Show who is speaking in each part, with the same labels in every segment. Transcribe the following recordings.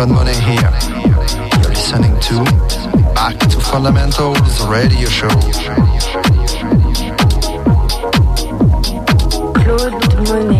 Speaker 1: Claude Monet here. You're listening to Back to Fundamentals Radio Show.
Speaker 2: Claude Monet.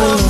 Speaker 1: world.